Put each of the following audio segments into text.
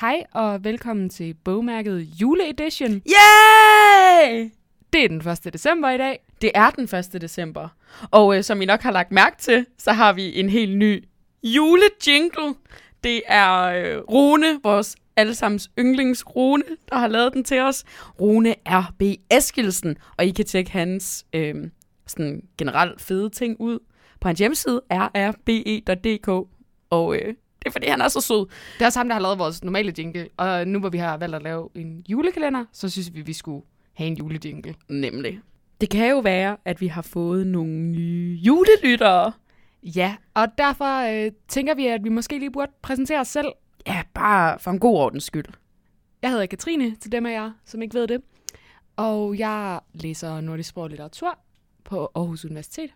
Hej og velkommen til bogmærket juleedition. Yay! Det er den 1. december i dag. Det er den 1. december. Og øh, som I nok har lagt mærke til, så har vi en helt ny julejingle. Det er øh, Rune, vores allesammens yndlings Rune, der har lavet den til os. Rune R.B. Eskilsen, og I kan tjekke hans øh, sådan generelt fede ting ud på hans hjemmeside, rrbe.dk. Og øh, det er fordi, han er så sød. Det er også ham, der har lavet vores normale jingle. Og nu hvor vi har valgt at lave en julekalender, så synes vi, vi skulle have en julejingle. Nemlig. Det kan jo være, at vi har fået nogle nye julelyttere. Ja, og derfor øh, tænker vi, at vi måske lige burde præsentere os selv. Ja, bare for en god ordens skyld. Jeg hedder Katrine, til dem af jer, som ikke ved det. Og jeg læser nordisk sprog og litteratur på Aarhus Universitet.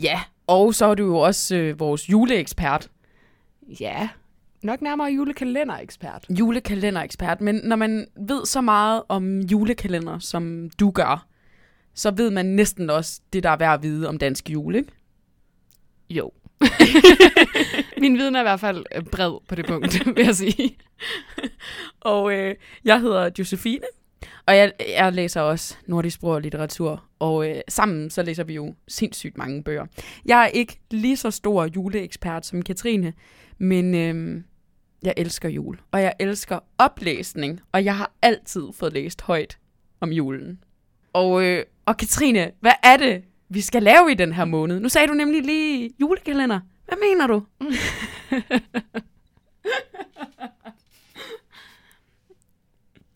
Ja, og så er du jo også øh, vores juleekspert. Ja, nok nærmere julekalenderekspert. Julekalenderekspert, men når man ved så meget om julekalender, som du gør, så ved man næsten også det, der er værd at vide om dansk jul, ikke? Jo. Min viden er i hvert fald øh, bred på det punkt, vil jeg sige. Og øh, jeg hedder Josefine, og jeg, jeg læser også nordisk sprog og litteratur, og øh, sammen så læser vi jo sindssygt mange bøger. Jeg er ikke lige så stor juleekspert som Katrine, men øh, jeg elsker jul, og jeg elsker oplæsning, og jeg har altid fået læst højt om julen. Og, øh, og Katrine, hvad er det, vi skal lave i den her måned? Nu sagde du nemlig lige julekalender. Hvad mener du?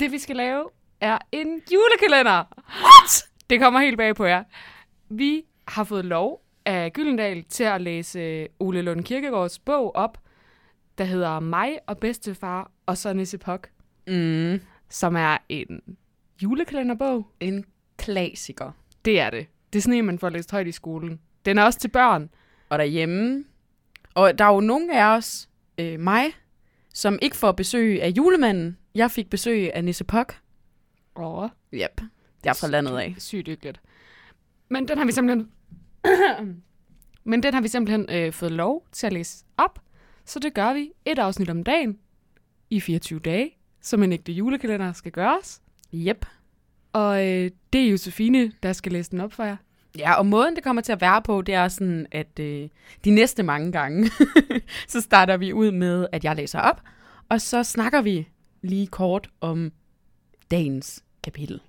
Det vi skal lave er en julekalender. What? Det kommer helt bag på jer. Vi har fået lov af Gyldendal til at læse Ole Lund Kirkegaards bog op, der hedder Mig og bedstefar og så Nisse Pok, Mm, som er en julekalenderbog. en klassiker. Det er det. Det er sådan en, man får læst højt i skolen. Den er også til børn. og derhjemme. Og der er jo nogle af os, øh, mig, som ikke får besøg af julemanden. Jeg fik besøg af Nisse Pok. Åh, Yep. Jeg er fra landet af. sygt hyggeligt. Men den har vi simpelthen... Men den har vi simpelthen øh, fået lov til at læse op. Så det gør vi et afsnit om dagen i 24 dage, som en ægte julekalender skal gøres. Yep. Og øh, det er Josefine, der skal læse den op for jer. Ja, og måden det kommer til at være på, det er sådan, at øh, de næste mange gange, så starter vi ud med, at jeg læser op, og så snakker vi lige kort om dagens kapitel.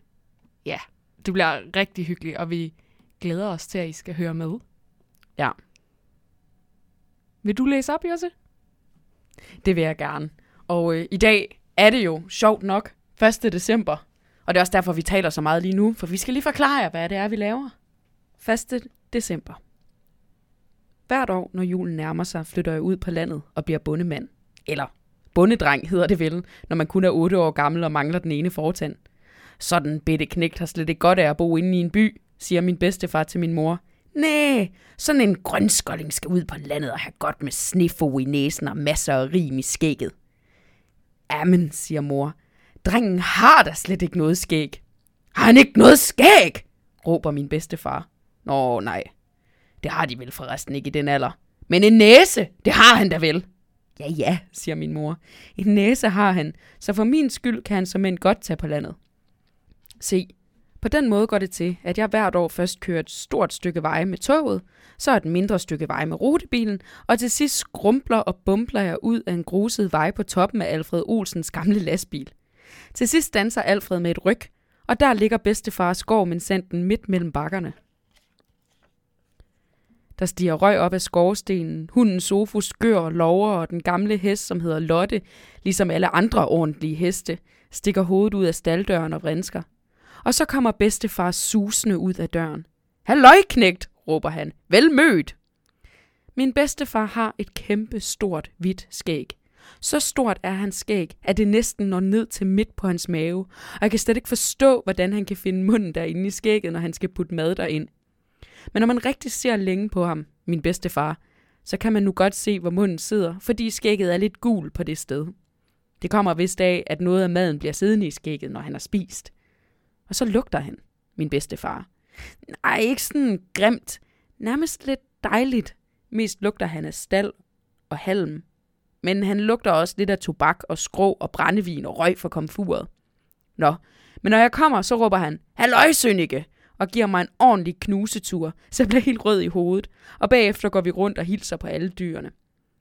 Det bliver rigtig hyggeligt, og vi glæder os til, at I skal høre med. Ja. Vil du læse op, Josse? Det vil jeg gerne. Og øh, i dag er det jo sjovt nok 1. december. Og det er også derfor, vi taler så meget lige nu, for vi skal lige forklare jer, hvad det er, vi laver. 1. december. Hvert år, når julen nærmer sig, flytter jeg ud på landet og bliver bondemand. Eller bondedreng hedder det vel, når man kun er 8 år gammel og mangler den ene fortand. Sådan bitte knægt har slet ikke godt af at bo inde i en by, siger min bedstefar til min mor. Næh, sådan en grønskolling skal ud på landet og have godt med snefo i næsen og masser af rim i skægget. Amen, siger mor. Drengen har da slet ikke noget skæg. Har han ikke noget skæg? råber min bedstefar. Nå, nej. Det har de vel forresten ikke i den alder. Men en næse, det har han da vel. Ja, ja, siger min mor. En næse har han, så for min skyld kan han som en godt tage på landet. Se, på den måde går det til, at jeg hvert år først kører et stort stykke vej med toget, så et mindre stykke vej med rutebilen, og til sidst skrumpler og bumpler jeg ud af en gruset vej på toppen af Alfred Olsens gamle lastbil. Til sidst danser Alfred med et ryg, og der ligger bedstefars gård med sanden midt mellem bakkerne. Der stiger røg op af skorstenen, hunden Sofus skør og lover, og den gamle hest, som hedder Lotte, ligesom alle andre ordentlige heste, stikker hovedet ud af staldøren og vrinsker. Og så kommer bedstefar susende ud af døren. Halløj, knægt, råber han. Vel mødt. Min bedstefar har et kæmpe stort hvidt skæg. Så stort er hans skæg, at det næsten når ned til midt på hans mave, og jeg kan slet ikke forstå, hvordan han kan finde munden derinde i skægget, når han skal putte mad derind. Men når man rigtig ser længe på ham, min bedstefar, så kan man nu godt se, hvor munden sidder, fordi skægget er lidt gul på det sted. Det kommer vist af, at noget af maden bliver siddende i skægget, når han har spist. Og så lugter han, min bedste far. Nej, ikke sådan grimt. Nærmest lidt dejligt. Mest lugter han af stald og halm. men han lugter også lidt af tobak og skrå og brændevin og røg fra komfuret. Nå, men når jeg kommer, så råber han, Halløj, Sønneke! og giver mig en ordentlig knusetur, så jeg bliver helt rød i hovedet, og bagefter går vi rundt og hilser på alle dyrene.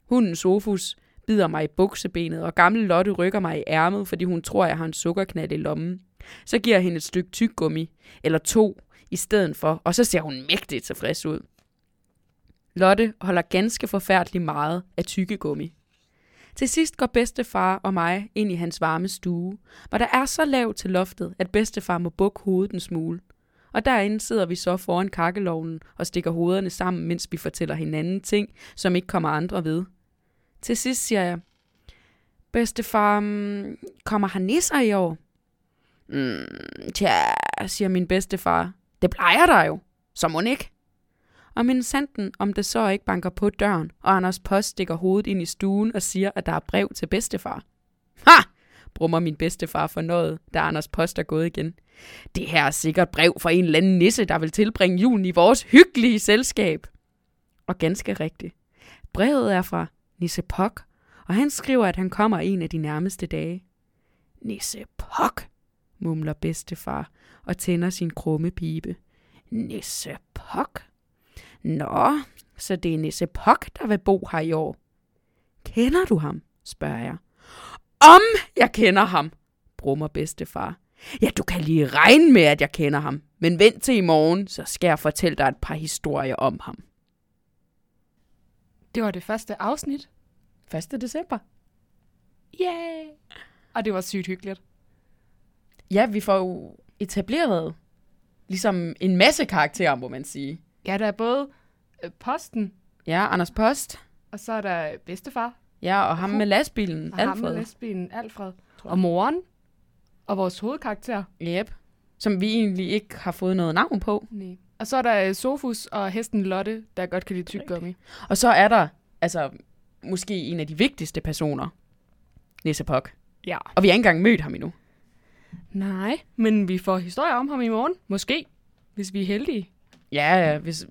Hunden Sofus bider mig i buksebenet, og gamle Lotte rykker mig i ærmet, fordi hun tror, jeg har en sukkerknald i lommen. Så giver jeg hende et stykke tyggegummi, eller to, i stedet for, og så ser hun mægtigt tilfreds ud. Lotte holder ganske forfærdeligt meget af tyggegummi. Til sidst går bedstefar og mig ind i hans varme stue, hvor der er så lavt til loftet, at bedstefar må bukke hovedet en smule. Og derinde sidder vi så foran kakkelovnen og stikker hovederne sammen, mens vi fortæller hinanden ting, som ikke kommer andre ved. Til sidst siger jeg, bedstefar, mm, kommer han nisser i år? Mm, tja, siger min bedstefar. Det plejer der jo. Så må ikke. Og min sanden, om det så ikke banker på døren, og Anders Post stikker hovedet ind i stuen og siger, at der er brev til bedstefar. Ha! brummer min bedstefar for noget, da Anders Post er gået igen. Det her er sikkert brev fra en eller anden nisse, der vil tilbringe julen i vores hyggelige selskab. Og ganske rigtigt. Brevet er fra Nisse Pok, og han skriver, at han kommer en af de nærmeste dage. Nisse Pok, mumler bedstefar og tænder sin krumme pibe. Nisse Pok? Nå, så det er Nisse Pok, der vil bo her i år. Kender du ham? spørger jeg. Om jeg kender ham, brummer bedstefar. Ja, du kan lige regne med, at jeg kender ham. Men vent til i morgen, så skal jeg fortælle dig et par historier om ham. Det var det første afsnit. 1. december. Yay! Og det var sygt hyggeligt. Ja, vi får jo etableret ligesom en masse karakterer, må man sige. Ja, der er både øh, posten, Ja, Anders Post. og så er der bedstefar, Ja, og ham med lastbilen, og ham med Alfred. lesbien Alfred, og moren, og vores hovedkarakter. Yep. Som vi egentlig ikke har fået noget navn på. Nej. Og så er der øh, Sofus og hesten Lotte, der godt kan lide tyggegummi. Og så er der, altså, måske en af de vigtigste personer. Nisse Pok. Ja. Og vi har ikke engang mødt ham endnu. Nej, men vi får historier om ham i morgen. Måske, hvis vi er heldige. Ja, ja, hvis,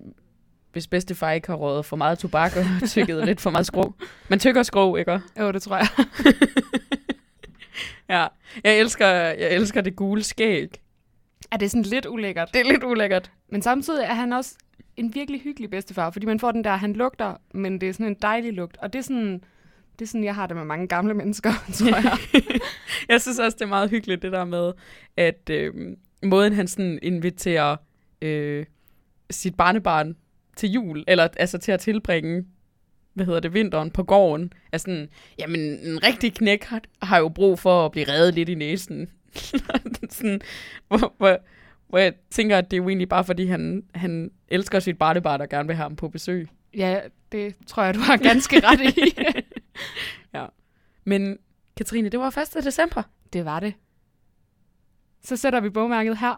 hvis bedstefar ikke har rådet for meget tobak og tykket lidt for meget skrå. Man tykker skrå, ikke? Jo, det tror jeg. Ja. Jeg elsker, jeg elsker det gule skæg. er det sådan lidt ulækkert? Det er lidt ulækkert. Men samtidig er han også en virkelig hyggelig bedstefar, fordi man får den der, han lugter, men det er sådan en dejlig lugt. Og det er sådan, det er sådan jeg har det med mange gamle mennesker, tror jeg. Jeg synes også, det er meget hyggeligt, det der med, at øh, måden han sådan inviterer øh, sit barnebarn til jul, eller altså til at tilbringe, hvad hedder det, vinteren på gården, er sådan, jamen en rigtig knæk har, har jo brug for at blive reddet lidt i næsen. sådan, hvor, hvor, hvor jeg tænker, at det er jo egentlig bare, fordi han, han elsker sit barnebarn og gerne vil have ham på besøg. ja, det tror jeg, du har ganske ret i. ja. Men Katrine, det var 1. december. det var det. Så sætter vi bogmærket her.